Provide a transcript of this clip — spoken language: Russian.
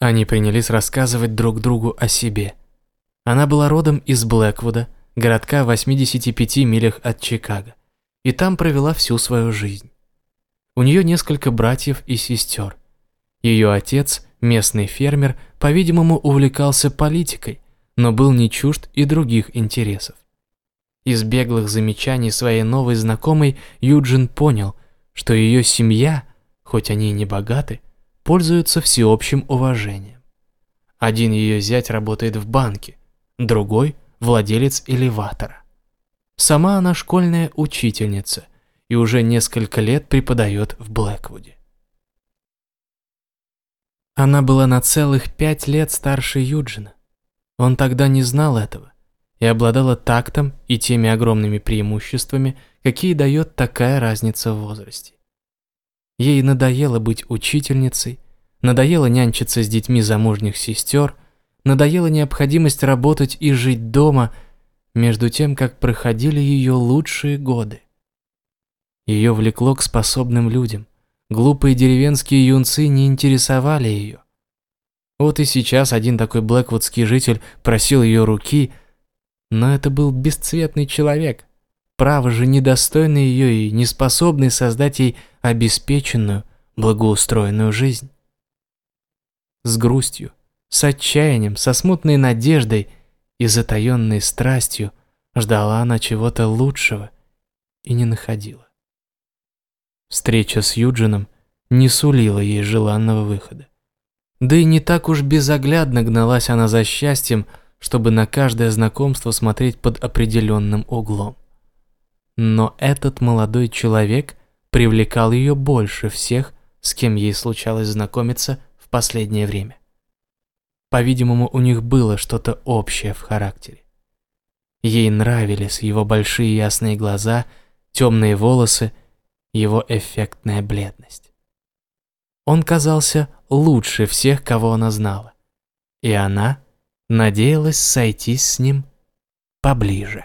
Они принялись рассказывать друг другу о себе. Она была родом из Блэквуда, городка в 85 милях от Чикаго, и там провела всю свою жизнь. У нее несколько братьев и сестер. Ее отец, местный фермер, по-видимому, увлекался политикой, но был не чужд и других интересов. Из беглых замечаний своей новой знакомой Юджин понял, что ее семья, хоть они и не богаты, пользуются всеобщим уважением. Один ее зять работает в банке, другой – владелец элеватора. Сама она школьная учительница и уже несколько лет преподает в Блэквуде. Она была на целых пять лет старше Юджина. Он тогда не знал этого и обладала тактом и теми огромными преимуществами, какие дает такая разница в возрасте. Ей надоело быть учительницей, надоело нянчиться с детьми замужних сестер, надоела необходимость работать и жить дома, между тем, как проходили ее лучшие годы. Ее влекло к способным людям. Глупые деревенские юнцы не интересовали ее. Вот и сейчас один такой блэквудский житель просил ее руки, но это был бесцветный человек, право же недостойный ее и неспособный создать ей обеспеченную, благоустроенную жизнь. С грустью, с отчаянием, со смутной надеждой и затаенной страстью ждала она чего-то лучшего и не находила. Встреча с Юджином не сулила ей желанного выхода. Да и не так уж безоглядно гналась она за счастьем, чтобы на каждое знакомство смотреть под определенным углом. Но этот молодой человек привлекал ее больше всех, с кем ей случалось знакомиться последнее время. По-видимому, у них было что-то общее в характере. Ей нравились его большие ясные глаза, темные волосы, его эффектная бледность. Он казался лучше всех, кого она знала, и она надеялась сойтись с ним поближе.